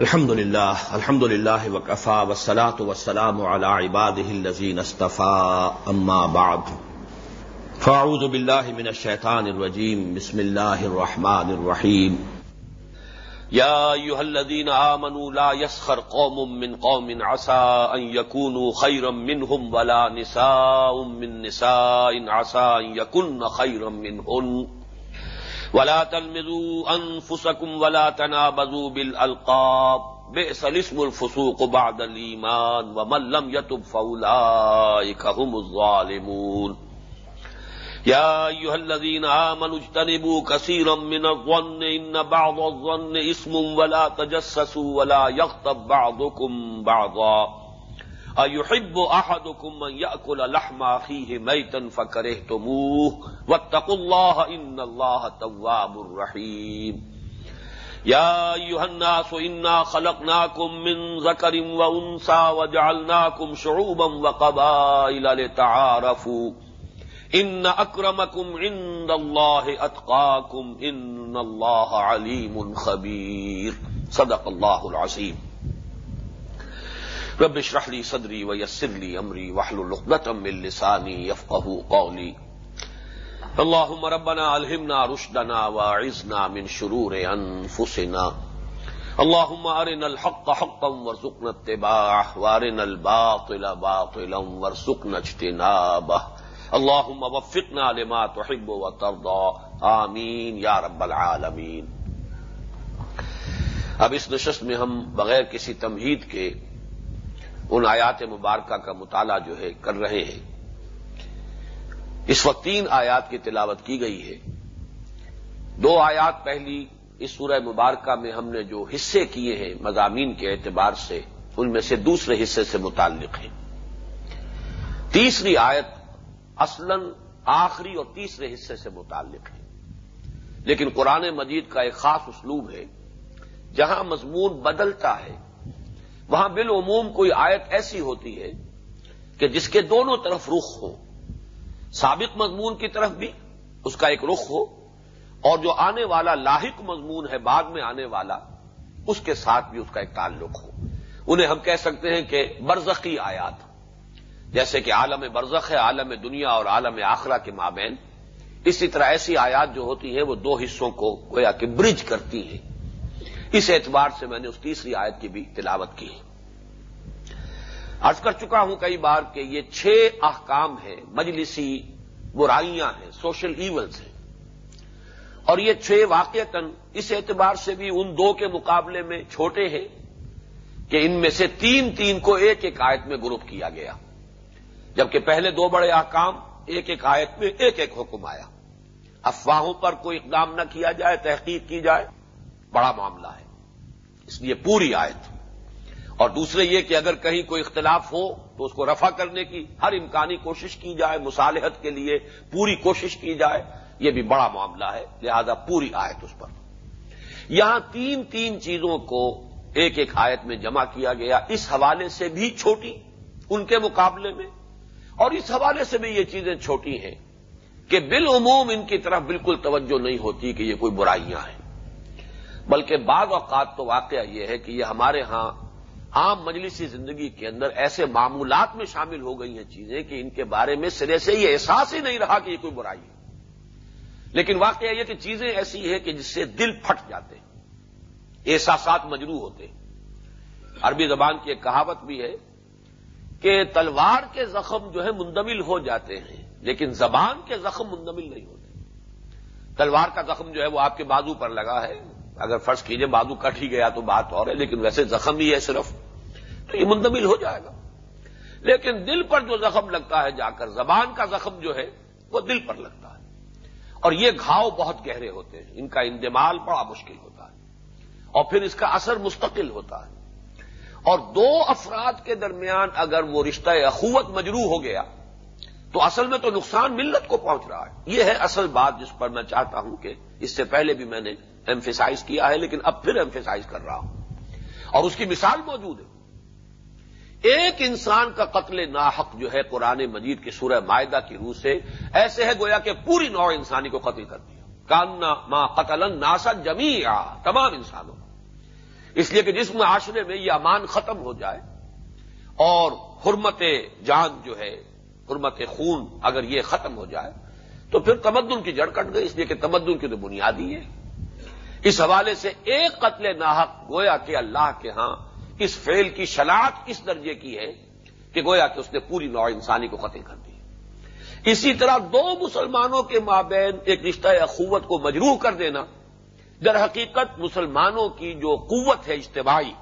الحمد لله الحمد لله وكفى والصلاة والسلام على عباده الذين اصطفى أما بعد۔ فأعوذ بالله من الشيطان الرجيم بسم الله الرحمن الرحيم يا أيها الذين آمنوا لا يسخر قوم من قوم عسى أن يكونوا خيرا منهم ولا نساء من نساء عسى أن يكون خيرا منهن۔ ولا تلمزوا انفسكم ولا تنابزوا بالالقاب. بئس الاسم الفسوق بعد الايمان ومن لم يتب فاولئك هم الظالمون. يا ايها الذين امنوا اجتنبوا كثيرا من الظن ان بعض الظن اسم ولا تجسسوا ولا يغتب بعضكم بعضا. ايحب احدكم من ياكل لحم اخيه ميتا فكرهتموه؟ واتقوا الله ان الله تواب رحيم. يا ايها الناس انا خلقناكم من ذكر وانثى وجعلناكم شعوبا وقبائل لتعارفوا. ان اكرمكم عند الله اتقاكم ان الله عليم خبير. صدق الله العظيم. رب اشرح لي صدري ويسر لي امري واحلل عقدة من لساني يفقهوا قولي. اللهم ربنا الهمنا رشدنا واعذنا من شرور انفسنا اللهم ارنا الحق حقا وارزقنا اتباعه وارنا الباطل باطلا وارزقنا اجتنابه. اللهم وفقنا لما تحب وترضى. آمین یا رب العالمین اب اس نشست میں ہم بغیر کسی تمہید کے ان آیات مبارکہ کا مطالعہ جو ہے کر رہے ہیں۔ اس وقت تین آیات کی تلاوت کی گئی ہے۔ دو آیات پہلی اس سورہ مبارکہ میں ہم نے جو حصے کیے ہیں مضامین کے اعتبار سے، ان میں سے دوسرے حصے سے متعلق ہیں۔ تیسری آیت اصلاً آخری اور تیسرے حصے سے متعلق ہے۔ لیکن قرآن مجید کا ایک خاص اسلوب ہے، جہاں مضمون بدلتا ہے۔ وہاں بالعموم کوئی آیت ایسی ہوتی ہے کہ جس کے دونوں طرف رخ ہو، سابق مضمون کی طرف بھی اس کا ایک رخ ہو، اور جو آنے والا لاحق مضمون ہے، بعد میں آنے والا، اس کے ساتھ بھی اس کا ایک تعلق ہو۔ انہیں ہم کہہ سکتے ہیں کہ برزخی آیات، جیسے کہ عالم برزخ ہے، عالم دنیا اور عالم آخرہ کے مابین۔ اسی طرح ایسی آیات جو ہوتی ہیں، وہ دو حصوں کو گویا کہ برج کرتی ہیں۔ اس اعتبار سے میں نے اس تیسری آیت کی بھی تلاوت کی۔ عرض کر چکا ہوں کئی بار کہ یہ چھ احکام ہیں، مجلسی برائیاں ہیں، سوشل ایونٹس ہیں۔ اور یہ چھ واقعتاً اس اعتبار سے بھی ان دو کے مقابلے میں چھوٹے ہیں کہ ان میں سے تین تین کو ایک ایک آیت میں گروپ کیا گیا۔ جبکہ پہلے دو بڑے احکام، ایک ایک آیت میں ایک ایک حکم آیا۔ افواہوں پر کوئی اقدام نہ کیا جائے، تحقیق کی جائے، بڑا معاملہ ہے۔ اس لیے پوری آیت۔ اور دوسرے یہ کہ اگر کہیں کوئی اختلاف ہو تو اس کو رفع کرنے کی ہر امکانی کوشش کی جائے، مصالحت کے لیے پوری کوشش کی جائے، یہ بھی بڑا معاملہ ہے۔ لہذا پوری آیت اس پر۔ یہاں تین تین چیزوں کو ایک ایک آیت میں جمع کیا گیا۔ اس حوالے سے بھی چھوٹی ان کے مقابلے میں، اور اس حوالے سے بھی یہ چیزیں چھوٹی ہیں کہ بالعموم ان کی طرف بالکل توجہ نہیں ہوتی کہ یہ کوئی برائیاں ہیں۔ بلکہ بعض اوقات تو واقعہ یہ ہے کہ یہ ہمارے ہاں عام مجلسی زندگی کے اندر ایسے معمولات میں شامل ہو گئی ہیں چیزیں کہ ان کے بارے میں سرے سے یہ احساس ہی نہیں رہا کہ یہ کوئی برائی ہے۔ لیکن واقعہ یہ کہ چیزیں ایسی ہیں کہ جس سے دل پھٹ جاتے ہیں، احساسات مجروح ہوتے ہیں۔ عربی زبان کی ایک کہاوت بھی ہے کہ تلوار کے زخم جو ہے مندمل ہو جاتے ہیں، لیکن زبان کے زخم مندمل نہیں ہوتے۔ تلوار کا زخم جو ہے وہ آپ کے بازو پر لگا ہے اگر فرض کیجیے بازو کٹ ہی گیا تو بات اور ہے، لیکن ویسے زخم ہی ہے صرف، تو یہ منتمل ہو جائے گا۔ لیکن دل پر جو زخم لگتا ہے، جا کر زبان کا زخم جو ہے، وہ دل پر لگتا ہے۔ اور یہ گھاؤ بہت گہرے ہوتے ہیں، ان کا اندمال بڑا مشکل ہوتا ہے۔ اور پھر اس کا اثر مستقل ہوتا ہے۔ اور دو افراد کے درمیان اگر وہ رشتہ اخوت مجروح ہو گیا، تو اصل میں تو نقصان ملت کو پہنچ رہا ہے۔ یہ ہے اصل بات جس پر میں چاہتا ہوں کہ اس سے پہلے بھی میں نے ایمفیسائز کیا ہے، لیکن اب پھر ایمفیسائز کر رہا ہوں۔ اور اس کی مثال موجود ہے۔ ایک انسان کا قتل ناحق جو ہے قرآن مجید کی سورہ معدہ کی روح سے ایسے ہے گویا کہ پوری نو انسانی کو قتل کر دیا۔ کاننا ماں قتل ناسا جمی تمام انسانوں اس لیے کہ جس معاشرے میں یہ امان ختم ہو جائے اور حرمت جان جو ہے، حرمت خون اگر یہ ختم ہو جائے تو پھر تمدن کی جڑ کٹ گئی۔ اس لیے کہ تمدن کی تو بنیادی ہے۔ اس حوالے سے ایک قتل ناحق گویا کہ اللہ کے ہاں اس فیل کی شناخت اس درجے کی ہے کہ گویا کہ اس نے پوری نوع انسانی کو قتل کر دی۔ اسی طرح دو مسلمانوں کے مابین ایک رشتہ اخوت کو مجروح کر دینا، در حقیقت مسلمانوں کی جو قوت ہے اجتماعی،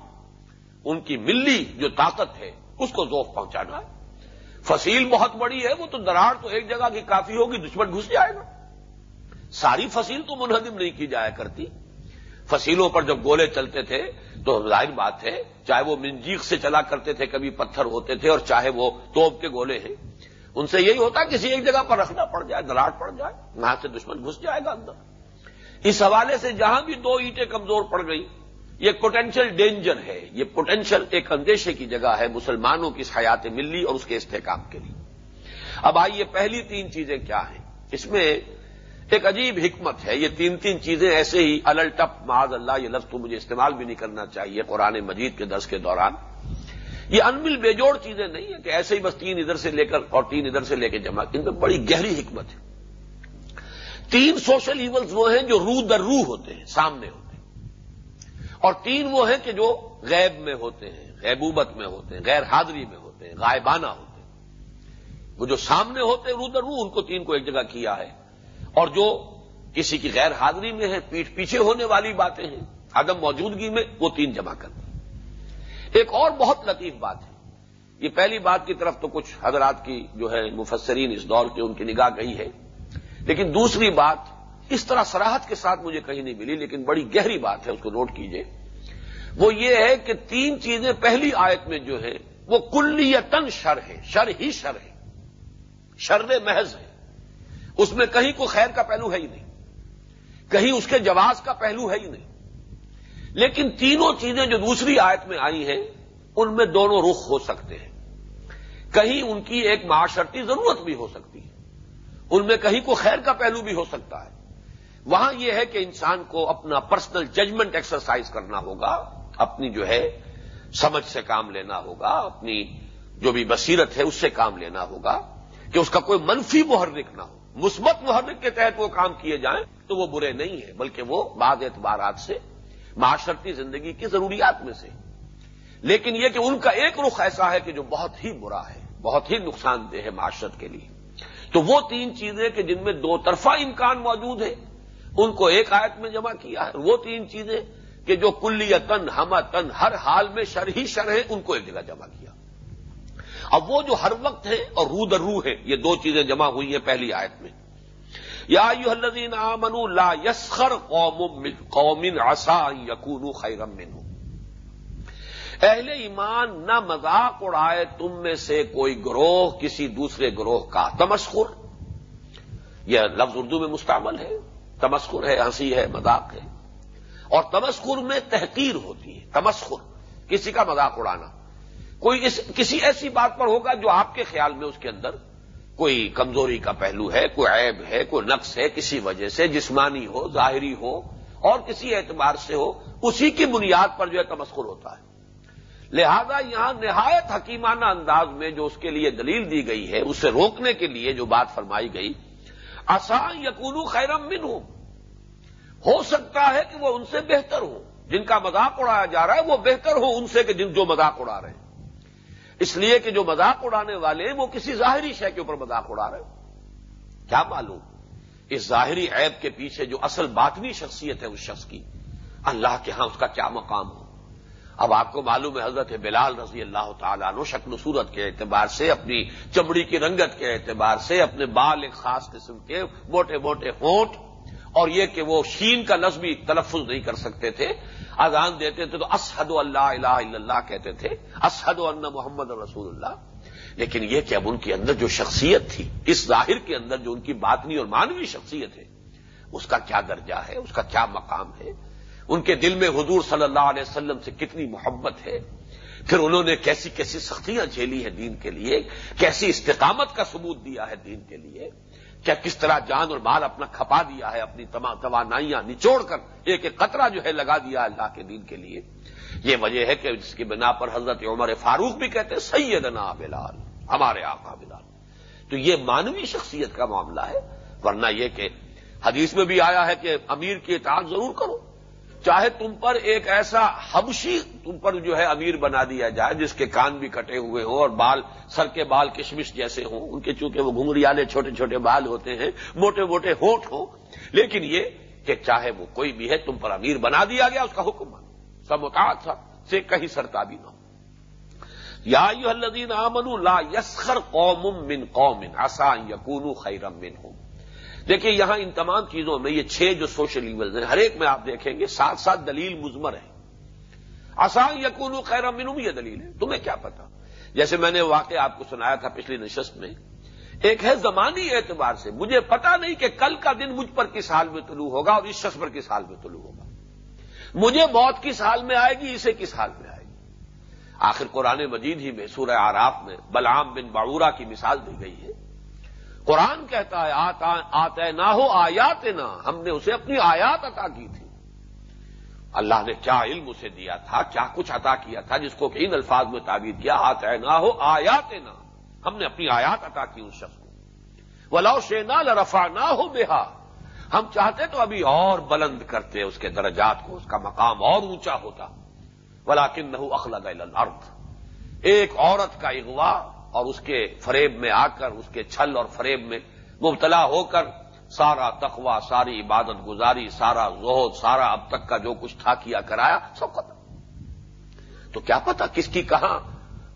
ان کی ملی جو طاقت ہے، اس کو ذوف پہنچانا ہے۔ فصیل بہت بڑی ہے، وہ تو دراڑ تو ایک جگہ کی کافی ہوگی، دشمن گھس جائے گا۔ ساری فصیل تو منہدم نہیں کی جایا کرتی۔ فصیلوں پر جب گولے چلتے تھے تو ظاہر بات ہے، چاہے وہ منجیق سے چلا کرتے تھے، کبھی پتھر ہوتے تھے اور چاہے وہ توپ کے گولے ہیں۔ ان سے یہی ہوتا کسی ایک جگہ پر رکھنا پڑ جائے، دراڑ پڑ جائے، وہاں سے دشمن گھس جائے گا اندر۔ اس حوالے سے جہاں بھی دو اینٹیں کمزور پڑ گئی یہ پوٹینشیل ڈینجر ہے۔ یہ پوٹینشیل ایک اندیشے کی جگہ ہے مسلمانوں کی اس حیات ملی اور اس کے استحکام کے لیے۔ اب آئیے پہلی تین چیزیں کیا ہیں۔ اس میں ایک عجیب حکمت ہے، یہ تین تین چیزیں ایسے ہی الٹپ معاذ اللہ، یہ لفظ تو مجھے استعمال بھی نہیں کرنا چاہیے قرآن مجید کے درس کے دوران۔ یہ انمل بےجوڑ چیزیں نہیں ہیں کہ ایسے ہی بس تین ادھر سے لے کر اور تین ادھر سے لے کے جمع۔ ان میں بڑی گہری حکمت ہے۔ تین سوشل ایونز وہ ہیں جو روح در روح ہوتے ہیں، سامنے ہوتے ہیں۔ اور تین وہ ہیں کہ جو غیب میں ہوتے ہیں، غیبوبت میں ہوتے ہیں، غیر حاضری میں ہوتے ہیں، غائبانہ ہوتے ہیں۔ وہ جو سامنے ہوتے ہیں روح در روح ان کو تین کو ایک جگہ کیا ہے۔ اور جو کسی کی غیر حاضری میں ہے، پیٹ پیچھے ہونے والی باتیں ہیں، عدم موجودگی میں وہ تین جمع کر دی ایک اور بہت لطیف بات ہے۔ یہ پہلی بات کی طرف تو کچھ حضرات کی جو ہے مفسرین اس دور کے ان کی نگاہ گئی ہے۔ لیکن دوسری بات، اس طرح سراہد کے ساتھ مجھے کہیں نہیں ملی، لیکن بڑی گہری بات ہے، اس کو نوٹ کیجیے۔ وہ یہ ہے کہ تین چیزیں پہلی آیت میں جو ہے وہ کلیتن شر ہے شر ہی شر ہے شر محض ہے اس میں کہیں کوئی خیر کا پہلو ہے ہی نہیں۔ کہیں اس کے جواز کا پہلو ہے ہی نہیں۔ لیکن تینوں چیزیں جو دوسری آیت میں آئی ہیں، ان میں دونوں رخ ہو سکتے ہیں۔ کہیں ان کی ایک معاشرتی ضرورت بھی ہو سکتی ہے۔ ان میں کہیں کوئی خیر کا پہلو بھی ہو سکتا ہے۔ وہاں یہ ہے کہ انسان کو اپنا پرسنل ججمنٹ ایکسرسائز کرنا ہوگا، اپنی جو ہے سمجھ سے کام لینا ہوگا، اپنی جو بھی بصیرت ہے اس سے کام لینا ہوگا کہ اس کا کوئی منفی محرک نہ ہو۔ مثبت محرک کے تحت وہ کام کیے جائیں تو وہ برے نہیں ہیں، بلکہ وہ بعض اعتبارات سے، معاشرتی زندگی کی ضروریات میں سے لیکن یہ کہ ان کا ایک رخ ایسا ہے کہ جو بہت ہی برا ہے، بہت ہی نقصان دہ ہے معاشرت کے لیے۔ تو وہ تین چیزیں کہ جن میں دو طرفہ امکان موجود ہے ان کو ایک آیت میں جمع کیا ہے۔ وہ تین چیزیں کہ جو کلی تن ہم تن ہر حال میں شر ہی شر ہے ان کو ایک جگہ جمع کیا۔ اب وہ جو ہر وقت ہے اور رو در روح ہے، یہ دو چیزیں جمع ہوئی ہیں پہلی آیت میں۔ یا یو الذین آمنوا لا یسخر قوم قوم عسا یکونوا خیرا منهم اہل ایمان نہ مذاق اڑائے تم میں سے کوئی گروہ کسی دوسرے گروہ کا تمسخر۔ یہ لفظ اردو میں مستعمل ہے۔ تمسخر ہے، ہنسی ہے، مذاق ہے۔ اور تمسخر میں تحقیر ہوتی ہے، تمسخر، کسی کا مذاق اڑانا۔ کوئی اس کسی ایسی بات پر ہوگا جو آپ کے خیال میں اس کے اندر کوئی کمزوری کا پہلو ہے، کوئی عیب ہے، کوئی نقص ہے کسی وجہ سے، جسمانی ہو، ظاہری ہو، اور کسی اعتبار سے ہو، اسی کی بنیاد پر جو ہے تمسکر ہوتا ہے۔ لہذا یہاں نہایت حکیمانہ انداز میں جو اس کے لیے دلیل دی گئی ہے، اسے روکنے کے لیے جو بات فرمائی گئی آسان یقون خیرم من ہوں ہو سکتا ہے کہ وہ ان سے بہتر ہو جن کا مذاق اڑایا جا رہا ہے، وہ بہتر ہو ان سے کہ جن جو مذاق اڑا رہے ہیں۔ اس لیے کہ جو مذاق اڑانے والے ہیں، وہ کسی ظاہری شے کے اوپر مذاق اڑا رہے ہیں کیا معلوم؟ اس ظاہری عیب کے پیچھے جو اصل باطنی شخصیت ہے اس شخص کی، اللہ کے ہاں اس کا کیا مقام ہو؟ اب آپ کو معلوم ہے، حضرت بلال رضی اللہ تعالیٰ عنہ شکل صورت کے اعتبار سے، اپنی چمڑی کی رنگت کے اعتبار سے، اپنے بال ایک خاص قسم کے موٹے موٹے ہونٹ اور یہ کہ وہ شین کا لفظ بھی تلفظ نہیں کر سکتے تھے اذان دیتے تھے تو اسحد اللہ الہ الا اللہ کہتے تھے اسحد اللہ محمد رسول اللہ۔ لیکن یہ کہ اب ان کے اندر جو شخصیت تھی، اس ظاہر کے اندر جو ان کی باطنی اور مانوی شخصیت ہے، اس کا کیا درجہ ہے، اس کا کیا مقام ہے؟ ان کے دل میں حضور صلی اللہ علیہ وسلم سے کتنی محبت ہے؟ پھر انہوں نے کیسی کیسی سختیاں جھیلی ہیں دین کے لیے؟ کیسی استقامت کا ثبوت دیا ہے دین کے لیے؟ کیا کس طرح جان اور مال اپنا کھپا دیا ہے، اپنی توانائیاں نچوڑ کر، ایک ایک قطرہ جو ہے لگا دیا اللہ کے دین کے لیے؟ یہ وجہ ہے کہ جس کی بنا پر حضرت عمر فاروق بھی کہتے ہیں، سیدنا بلال، ہمارے آقا بلال. تو یہ مانوی شخصیت کا معاملہ ہے، ورنہ یہ کہ حدیث میں بھی آیا ہے کہ امیر کی اطاعت ضرور کرو۔ چاہے تم پر ایک ایسا حبشی تم پر جو ہے امیر بنا دیا جائے، جس کے کان بھی کٹے ہوئے ہوں اور بال، سر کے بال کشمش جیسے ہوں، ان کے چونکہ وہ گھنگریالے چھوٹے چھوٹے بال ہوتے ہیں، موٹے موٹے ہوٹ ہوں، لیکن یہ کہ چاہے وہ کوئی بھی ہے، تم پر امیر بنا دیا گیا، اس کا حکم سمتا سے کہیں سرتا بھی نہ ہو۔ یا الذین آمنوا لا یسخر قوم من قوم آسان یقون خیرم من ہوں دیکھیے یہاں ان تمام چیزوں میں یہ چھ جو سوشل ایونز ہیں، ہر ایک میں آپ دیکھیں گے، ساتھ ساتھ دلیل مزمر ہے۔ آسان یقون خیرم منہم، یہ دلیل ہے۔ تمہیں کیا پتا جیسے میں نے واقع آپ کو سنایا تھا پچھلی نشست میں، ایک ہے زمانی اعتبار سے۔ مجھے پتا نہیں کہ کل کا دن مجھ پر کس حال میں طلوع ہوگا اور اس شخص پر کس حال میں طلوع ہوگا۔ مجھے موت کس حال میں آئے گی، اسے کس حال میں آئے گی؟ آخر قرآن مجید ہی میں، سورہ آراف میں بلعام بن باورا کی مثال دی گئی ہے۔ قرآن کہتا ہے، آتا نہ ہو آیات نہ ہم نے اسے اپنی آیات عطا کی تھی۔ اللہ نے کیا علم اسے دیا تھا، کیا کچھ عطا کیا تھا جس کو کہ ان الفاظ میں تعبیر کیا آتا نہ ہو آیات نہ ہم نے اپنی آیات عطا کی اس شخص کو۔ ولاؤ شینا لرفا نہ ہو بےحا ہم چاہتے تو ابھی اور بلند کرتے اس کے درجات کو، اس کا مقام اور اونچا ہوتا۔ ولا کن نہ اخلاد ایک عورت کا اغوا اور اس کے فریب میں آ کر، اس کے چھل اور فریب میں مبتلا ہو کر سارا تخوا ساری عبادت گزاری، سارا زہد، سارا اب تک کا جو کچھ تھا کیا کرایا، سب ختم۔ تو کیا پتا کس کی کہاں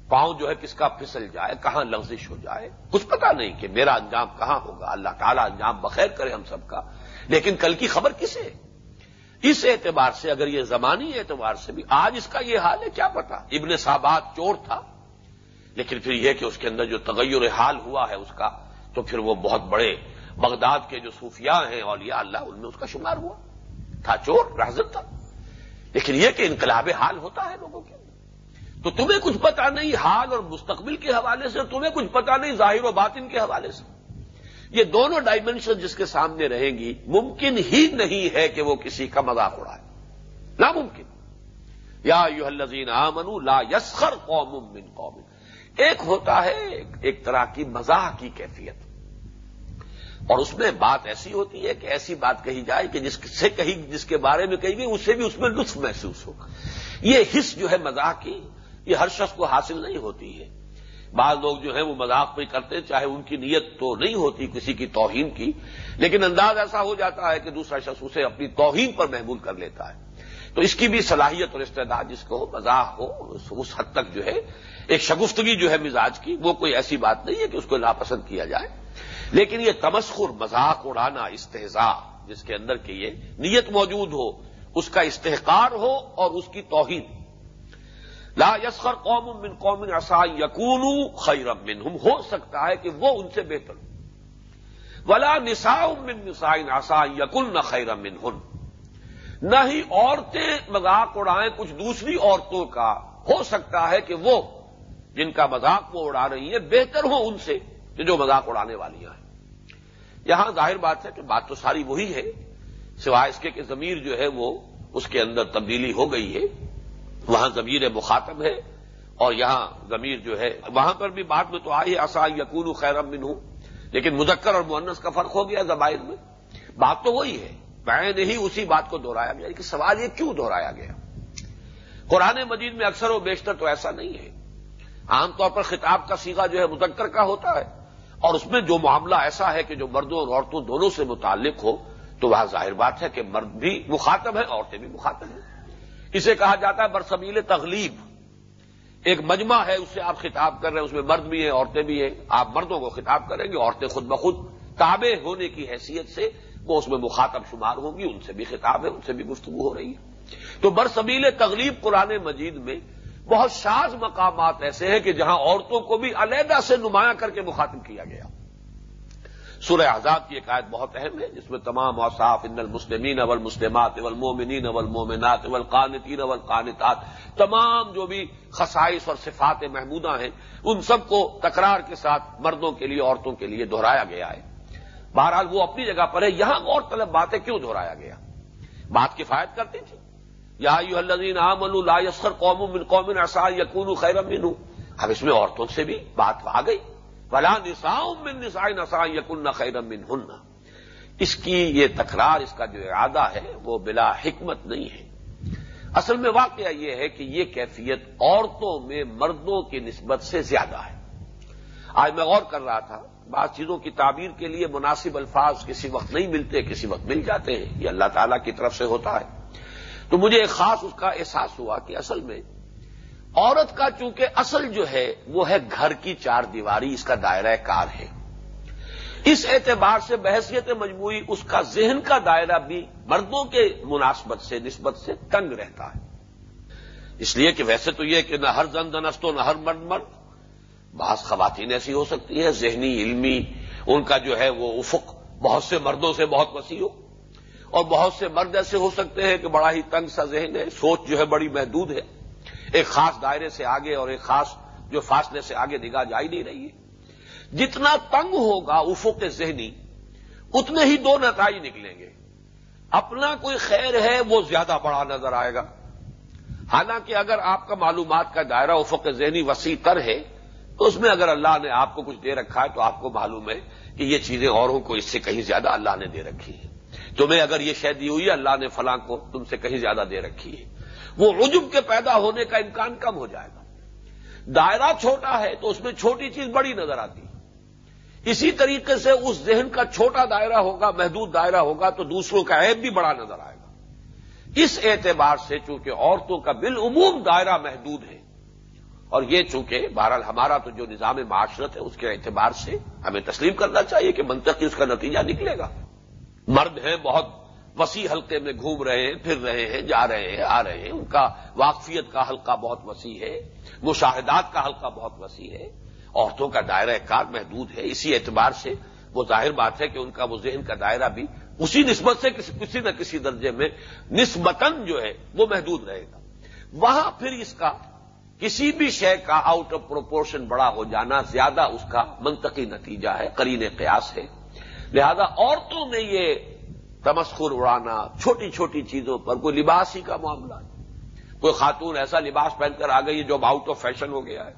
پاؤں جو ہے کس کا پھسل جائے، کہاں لفزش ہو جائے؟ کچھ پتا نہیں کہ میرا انجام کہاں ہوگا۔ اللہ تعالیٰ انجام بخیر کرے ہم سب کا۔ لیکن کل کی خبر کسے؟ اس اعتبار سے، اگر یہ زمانی اعتبار سے بھی، آج اس کا یہ حال ہے، کیا پتا ابن صاحبات چور تھا۔ لیکن پھر یہ کہ اس کے اندر جو تغیر حال ہوا ہے اس کا، تو پھر وہ بہت بڑے بغداد کے جو صوفیاء ہیں، اولیاء اللہ، ان میں اس کا شمار ہوا۔ تھا چور، رہزت تھا۔ لیکن یہ کہ انقلاب حال ہوتا ہے لوگوں کے اندر۔ تو تمہیں کچھ پتا نہیں حال اور مستقبل کے حوالے سے، تمہیں کچھ پتا نہیں ظاہر و باطن کے حوالے سے۔ یہ دونوں ڈائمنشن جس کے سامنے رہیں گی، ممکن ہی نہیں ہے کہ وہ کسی کا مذاق اڑائے۔ ناممکن۔ یا یو الزین آمن لا یسخر قوم من قوم ایک ہوتا ہے ایک طرح کی مزاح کی کیفیت۔ اور اس میں بات ایسی ہوتی ہے کہ ایسی بات کہی جائے کہ جس سے کہی، جس کے بارے میں کہی گئی اسے بھی اس میں لطف محسوس ہوگا یہ حص جو ہے مزاح کی، یہ ہر شخص کو حاصل نہیں ہوتی ہے۔ بعض لوگ جو ہیں وہ مذاق بھی کرتے، چاہے ان کی نیت تو نہیں ہوتی کسی کی توہین کی، لیکن انداز ایسا ہو جاتا ہے کہ دوسرا شخص اسے اپنی توہین پر محمول کر لیتا ہے۔ تو اس کی بھی صلاحیت اور استعداد جس کو مزاح ہو، اس حد تک جو ہے، ایک شگفتگی جو ہے مزاج کی، وہ کوئی ایسی بات نہیں ہے کہ اس کو ناپسند کیا جائے۔ لیکن یہ تمسخر، مذاق، اڑانا استحزا جس کے اندر کی یہ نیت موجود ہو، اس کا استحکار ہو اور اس کی توہین لا یسخر قوم من قوم اصا یقون خیرم منہم، ہو سکتا ہے کہ وہ ان سے بہتر ولا نسا من نسائن آسا یقن خیرم من نہ ہی عورتیں مذاق اڑائیں، کچھ دوسری عورتوں کا۔ ہو سکتا ہے کہ وہ جن کا مذاق وہ اڑا رہی ہیں، بہتر ہو ان سے جو مذاق اڑانے والیاں ہیں۔ یہاں ظاہر بات ہے کہ بات تو ساری وہی ہے، سوائے اس کے کہ ضمیر جو ہے وہ اس کے اندر تبدیلی ہو گئی ہے، وہاں ضمیر مخاطب ہے، اور یہاں ضمیر جو ہے، وہاں پر بھی بات میں تو آئی آسا یقون خیرم بن ہوں لیکن مذکر اور مونس کا فرق ہو گیا زبائر میں۔ بات تو وہی ہے۔ میں نے ہی اسی بات کو دوہرایا گیا یعنی کہ سوال یہ کیوں دوہرایا گیا؟ قرآن مجید میں اکثر و بیشتر تو ایسا نہیں ہے۔ عام طور پر خطاب کا سیگا جو ہے مذکر کا ہوتا ہے۔ اور اس میں جو معاملہ ایسا ہے کہ جو مردوں اور عورتوں دونوں سے متعلق ہو، تو وہاں ظاہر بات ہے کہ مرد بھی مخاطب ہے عورتیں بھی مخاطب ہیں۔ اسے کہا جاتا ہے برسبیل تغلیب۔ ایک مجمع ہے، اس سے آپ خطاب کر رہے ہیں، اس میں مرد بھی ہیں، عورتیں بھی ہیں۔ آپ مردوں کو خطاب کریں گے، عورتیں خود بخود تابع ہونے کی حیثیت سے وہ اس میں مخاطب شمار ہوں گی، ان سے بھی خطاب ہے، ان سے بھی گفتگو ہو رہی ہے۔ تو برسبیل تغلیب قرآن مجید میں بہت شاز مقامات ایسے ہیں کہ جہاں عورتوں کو بھی علیحدہ سے نمایاں کر کے مخاطب کیا گیا۔ سورہ آزاد کی ایک آیت بہت اہم ہے، جس میں تمام اوصاف ان المسلمین اول مسلمات اول مومنین اول مومنات اول قانتین اول قانتات تمام جو بھی خصائص اور صفات محمودہ ہیں، ان سب کو تکرار کے ساتھ مردوں کے لیے، عورتوں کے لیے دہرایا گیا ہے۔ بہرحال وہ اپنی جگہ پر ہے، یہاں اور طلب باتیں کیوں دہرایا گیا؟ بات کفایت کرتی تھی۔ یا یو عام لا یسر قوم من قوم اصا یقون خیر من اب اس میں عورتوں سے بھی بات آ گئی۔ بلا نسا من نسا نسا یقن خیر من ہن اس کی یہ تکرار، اس کا جو ارادہ ہے، وہ بلا حکمت نہیں ہے۔ اصل میں واقعہ یہ ہے کہ یہ کیفیت عورتوں میں مردوں کی نسبت سے زیادہ ہے۔ آج میں غور کر رہا تھا، بعض چیزوں کی تعبیر کے لیے مناسب الفاظ کسی وقت نہیں ملتے، کسی وقت مل جاتے ہیں۔ یہ اللہ تعالی کی طرف سے ہوتا ہے۔ تو مجھے ایک خاص اس کا احساس ہوا کہ اصل میں عورت کا چونکہ اصل جو ہے، وہ ہے گھر کی چار دیواری، اس کا دائرہ کار ہے۔ اس اعتبار سے بحثیت مجموعی اس کا ذہن کا دائرہ بھی مردوں کے مناسبت سے، نسبت سے تنگ رہتا ہے۔ اس لیے کہ ویسے تو یہ کہ نہ ہر زن دنستو نہ ہر مرد مرد۔ بعض خواتین ایسی ہو سکتی ہے ذہنی، علمی، ان کا جو ہے وہ افق، بہت سے مردوں سے بہت وسیع ہو۔ اور بہت سے مرد ایسے ہو سکتے ہیں کہ بڑا ہی تنگ سا ذہن ہے، سوچ جو ہے بڑی محدود ہے۔ ایک خاص دائرے سے آگے اور ایک خاص جو فاصلے سے آگے نگاہ جائی نہیں رہی ہے۔ جتنا تنگ ہوگا افق ذہنی، اتنے ہی دو نتائج نکلیں گے۔ اپنا کوئی خیر ہے وہ زیادہ بڑا نظر آئے گا۔ حالانکہ اگر آپ کا معلومات کا دائرہ افق ذہنی وسیع تر ہے تو اس میں اگر اللہ نے آپ کو کچھ دے رکھا ہے تو آپ کو معلوم ہے کہ یہ چیزیں اوروں کو اس سے کہیں زیادہ اللہ نے دے رکھی ہے تمہیں اگر یہ شہ دی ہوئی ہے، اللہ نے فلاں کو تم سے کہیں زیادہ دے رکھی ہے۔ وہ عجب کے پیدا ہونے کا امکان کم ہو جائے گا۔ دائرہ چھوٹا ہے تو اس میں چھوٹی چیز بڑی نظر آتی۔ ہے اسی طریقے سے اس ذہن کا چھوٹا دائرہ ہوگا، محدود دائرہ ہوگا تو دوسروں کا عیب بھی بڑا نظر آئے گا۔ اس اعتبار سے چونکہ عورتوں کا بالعموم دائرہ محدود ہے اور یہ چونکہ بہرحال ہمارا تو جو نظام معاشرت ہے، اس کے اعتبار سے ہمیں تسلیم کرنا چاہیے کہ منطقی اس کا نتیجہ نکلے گا۔ مرد ہیں، بہت وسیع حلقے میں گھوم رہے ہیں، پھر رہے ہیں، جا رہے ہیں، آ رہے ہیں۔ ان کا واقفیت کا حلقہ بہت وسیع ہے، مشاہدات کا حلقہ بہت وسیع ہے۔ عورتوں کا دائرہ کار محدود ہے۔ اسی اعتبار سے وہ ظاہر بات ہے کہ ان کا وہ ذہن کا دائرہ بھی اسی نسبت سے کسی نہ کسی درجے میں نسبتاً جو ہے وہ محدود رہے گا۔ وہاں پھر اس کا کسی بھی شے کا آؤٹ آف پروپورشن بڑا ہو جانا زیادہ اس کا منطقی نتیجہ ہے کرین قیاس ہے۔ لہذا عورتوں میں یہ تمسخر اڑانا، چھوٹی چھوٹی چیزوں پر کوئی لباس ہی کا معاملہ ہے۔ کوئی خاتون ایسا لباس پہن کر آ گئی ہے جو اب آؤٹ آف فیشن ہو گیا ہے۔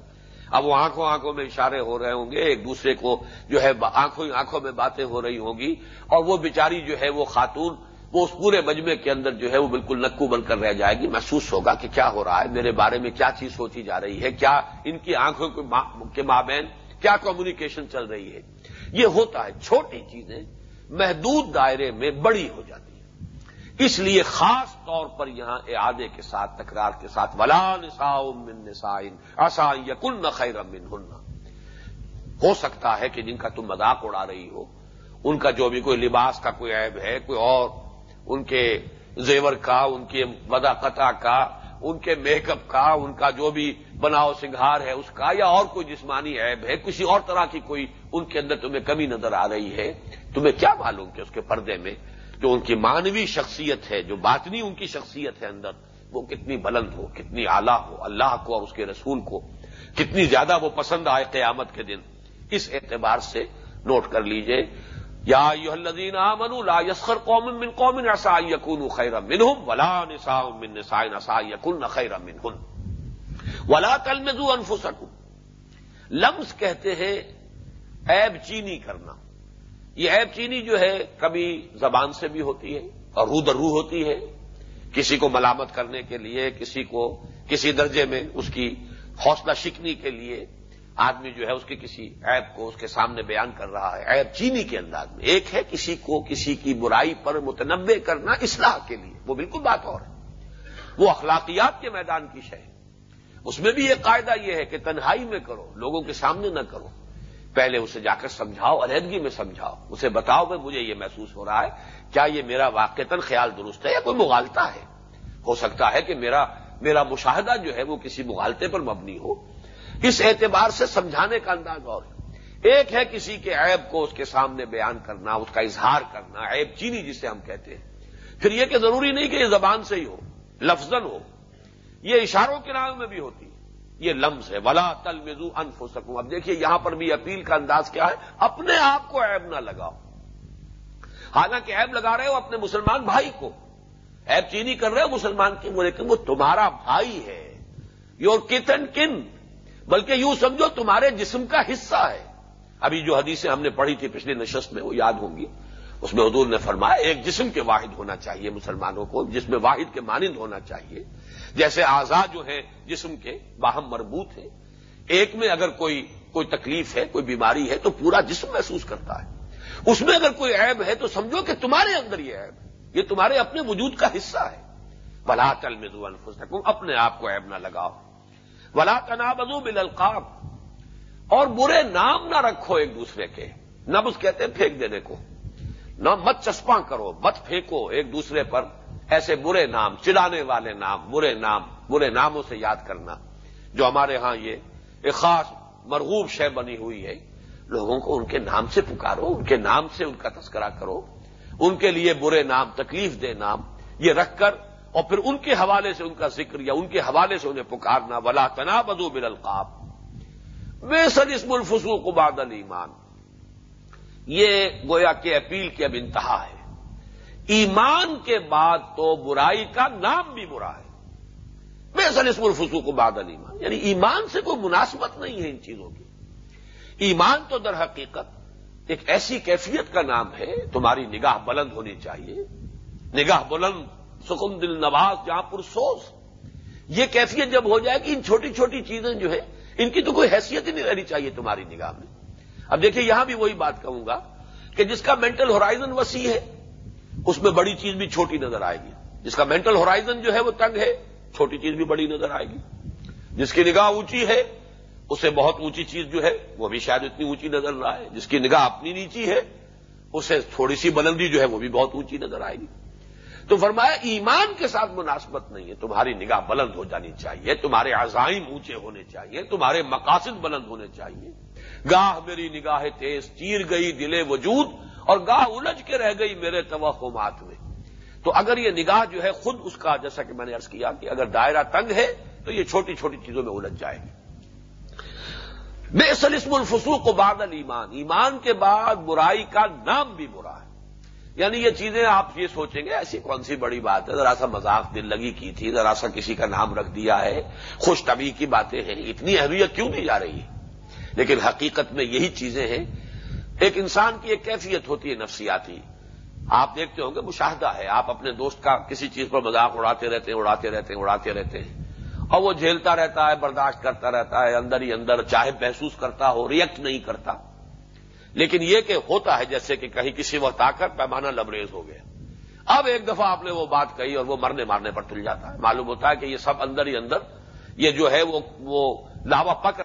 اب وہ آنکھوں آنکھوں میں اشارے ہو رہے ہوں گے، ایک دوسرے کو جو ہے آنکھوں آنکھوں میں باتیں ہو رہی ہوں گی اور وہ بیچاری جو ہے وہ خاتون وہ اس پورے مجمے کے اندر جو ہے وہ بالکل نکو بن کر رہ جائے گی، محسوس ہوگا کہ کیا ہو رہا ہے، میرے بارے میں کیا چیز سوچی جا رہی ہے، کیا ان کی آنکھوں کے مابین کیا کمیونیکیشن چل رہی ہے۔ یہ ہوتا ہے، چھوٹی چیزیں محدود دائرے میں بڑی ہو جاتی ہیں۔ اس لیے خاص طور پر یہاں اعادے کے ساتھ، تکرار کے ساتھ، ولا نسا من نسائن آسا یقن خیر من ہن ہو سکتا ہے کہ جن کا تم مذاق اڑا رہی ہو، ان کا جو بھی کوئی لباس کا کوئی عیب ہے، کوئی اور ان کے زیور کا، ان کے قطع کا، ان کے میک اپ کا، ان کا جو بھی بناؤ سنگھار ہے اس کا، یا اور کوئی جسمانی عیب ہے، کسی اور طرح کی کوئی ان کے اندر تمہیں کمی نظر آ رہی ہے، تمہیں کیا معلوم کہ اس کے پردے میں جو ان کی مانوی شخصیت ہے، جو باطنی ان کی شخصیت ہے اندر، وہ کتنی بلند ہو، کتنی اعلیٰ ہو، اللہ کو اور اس کے رسول کو، کتنی زیادہ وہ پسند آئے قیامت کے دن، اس اعتبار سے نوٹ کر لیجیے یا الذین آمنوا لا يسخر قوم من قوم عسى ان يكونوا خيرا منهم ولا نساء من نساء عسى ان يكن خيرا منهن ولا تلمزوا انفسكم لمز کہتے ہیں عیب چینی کرنا یہ عیب چینی جو ہے کبھی زبان سے بھی ہوتی ہے اور رو در رو ہوتی ہے کسی کو ملامت کرنے کے لیے کسی کو کسی درجے میں اس کی حوصلہ شکنی کے لیے آدمی جو ہے اس کے کسی عیب کو اس کے سامنے بیان کر رہا ہے، عیب چینی کے انداز میں۔ ایک ہے کسی کو کسی کی برائی پر متنوع کرنا اصلاح کے لیے، وہ بالکل بات اور ہے۔ وہ اخلاقیات کے میدان کی شے اس میں بھی یہ قاعدہ یہ ہے کہ تنہائی میں کرو، لوگوں کے سامنے نہ کرو۔ پہلے اسے جا کر سمجھاؤ، علیحدگی میں سمجھاؤ۔ اسے بتاؤ کہ مجھے یہ محسوس ہو رہا ہے، کیا یہ میرا واقعتاً خیال درست ہے یا کوئی مغالتا ہے؟ ہو سکتا ہے کہ میرا میرا مشاہدہ جو ہے وہ کسی مغالطے پر مبنی ہو۔ اس اعتبار سے سمجھانے کا انداز اور ہے۔ ایک ہے کسی کے عیب کو اس کے سامنے بیان کرنا، اس کا اظہار کرنا، عیب چینی جسے ہم کہتے ہیں۔ پھر یہ کہ ضروری نہیں کہ یہ زبان سے ہی ہو لفظ ہو۔ یہ اشاروں کے نام میں بھی ہوتی ہے۔ یہ لمز ہے۔ ولا تل مزو انف ہو سکوں اب دیکھیے، یہاں پر بھی اپیل کا انداز کیا ہے۔ اپنے آپ کو عیب نہ لگاؤ۔ حالانکہ عیب لگا رہے ہو اپنے مسلمان بھائی کو۔ ایب چینی کر رہے ہو مسلمان کی بولے کہ وہ تمہارا بھائی ہے۔ یور کتن کن بلکہ یوں سمجھو تمہارے جسم کا حصہ ہے۔ ابھی جو حدیثیں ہم نے پڑھی تھی پچھلے نشست میں، وہ یاد ہوں گی۔ اس میں حضور نے فرمایا، ایک جسم کے واحد ہونا چاہیے مسلمانوں کو، جس میں واحد کے مانند ہونا چاہیے۔ جیسے آزاد جو ہیں، جسم کے باہم مربوط ہیں۔ ایک میں اگر کوئی کوئی تکلیف ہے، کوئی بیماری ہے، تو پورا جسم محسوس کرتا ہے۔ اس میں اگر کوئی عیب ہے، تو سمجھو کہ تمہارے اندر یہ عیب ہے۔ یہ تمہارے اپنے وجود کا حصہ ہے۔ بلا تل میں دو الفظ اپنے آپ کو عیب نہ لگاؤ۔ ولا تنابزو بل اور برے نام نہ رکھو ایک دوسرے کے۔ نبز کہتے ہیں پھینک دینے کو۔ نہ مت چسپاں کرو، مت پھینکو ایک دوسرے پر۔ ایسے برے نام چڑانے والے نام، برے نام، برے ناموں سے یاد کرنا۔ جو ہمارے ہاں یہ ایک خاص مرغوب شے بنی ہوئی ہے۔ لوگوں کو ان کے نام سے پکارو، ان کے نام سے ان کا تذکرہ کرو۔ ان کے لیے برے نام، تکلیف دے نام، یہ رکھ کر اور پھر ان کے حوالے سے ان کا ذکر یا ان کے حوالے سے انہیں پکارنا، ولا تنا بدو بل القاب بے سر اسم الفسو کو بادل ایمان یہ گویا کہ اپیل کی اب انتہا ہے۔ ایمان کے بعد تو برائی کا نام بھی برا ہے۔ بے سر اسم الفسو کو بادل ایمان یعنی ایمان سے کوئی مناسبت نہیں ہے ان چیزوں کی۔ ایمان تو در حقیقت ایک ایسی کیفیت کا نام ہے، تمہاری نگاہ بلند ہونی چاہیے۔ نگاہ بلند سکم دل نواز، جہاں پر سوز۔ یہ کیفیت جب ہو جائے کہ ان چھوٹی چھوٹی چیزیں جو ہے ان کی تو کوئی حیثیت ہی نہیں رہنی چاہیے تمہاری نگاہ میں۔ اب دیکھیے، یہاں بھی وہی بات کہوں گا کہ جس کا مینٹل ہورائزن وسیع ہے، اس میں بڑی چیز بھی چھوٹی نظر آئے گی۔ جس کا مینٹل ہورائزن جو ہے، وہ تنگ ہے، چھوٹی چیز بھی بڑی نظر آئے گی۔ جس کی نگاہ اونچی ہے، اسے بہت اونچی چیز جو ہے، وہ بھی شاید اتنی اونچی نظر نہ آئے۔ جس کی نگاہ اپنی نیچی ہے، اسے تھوڑی سی بلندی جو ہے، وہ بھی بہت اونچی نظر آئے گی۔ تو فرمایا، ایمان کے ساتھ مناسبت نہیں ہے، تمہاری نگاہ بلند ہو جانی چاہیے، تمہارے عزائم اونچے ہونے چاہیے، تمہارے مقاصد بلند ہونے چاہیے۔ گاہ میری نگاہ تیز چیر گئی دل وجود اور گاہ الجھ کے رہ گئی میرے توہمات میں۔ تو اگر یہ نگاہ جو ہے خود اس کا، جیسا کہ میں نے ارض کیا کہ اگر دائرہ تنگ ہے تو یہ چھوٹی چھوٹی چیزوں میں الجھ جائے گی۔ بے سلسم الفسوق کو بادل ایمان ایمان کے بعد برائی کا نام بھی برا ہے۔ یعنی یہ چیزیں آپ یہ سوچیں گے، ایسی کون سی بڑی بات ہے؟ ذرا سا مذاق دل لگی کی تھی، ذرا سا کسی کا نام رکھ دیا ہے۔ خوش طبی کی باتیں ہیں، اتنی اہمیت کیوں دی جا رہی ہے؟ لیکن حقیقت میں یہی چیزیں ہیں۔ ایک انسان کی ایک کیفیت ہوتی ہے نفسیاتی۔ آپ دیکھتے ہوں گے، مشاہدہ ہے۔ آپ اپنے دوست کا کسی چیز پر مذاق اڑاتے رہتے ہیں، اڑاتے رہتے ہیں، اڑاتے رہتے ہیں۔ اور وہ جھیلتا رہتا ہے، برداشت کرتا رہتا ہے، اندر ہی اندر چاہے محسوس کرتا ہو، ریئیکٹ نہیں کرتا۔ لیکن یہ کہ ہوتا ہے جیسے کہ کہیں کسی وقت آ کر پیمانہ لبریز ہو گیا۔ اب ایک دفعہ آپ نے وہ بات کہی اور وہ مرنے مارنے پر تل جاتا ہے۔ معلوم ہوتا ہے کہ یہ سب اندر ہی اندر یہ جو ہے وہ لاوا پک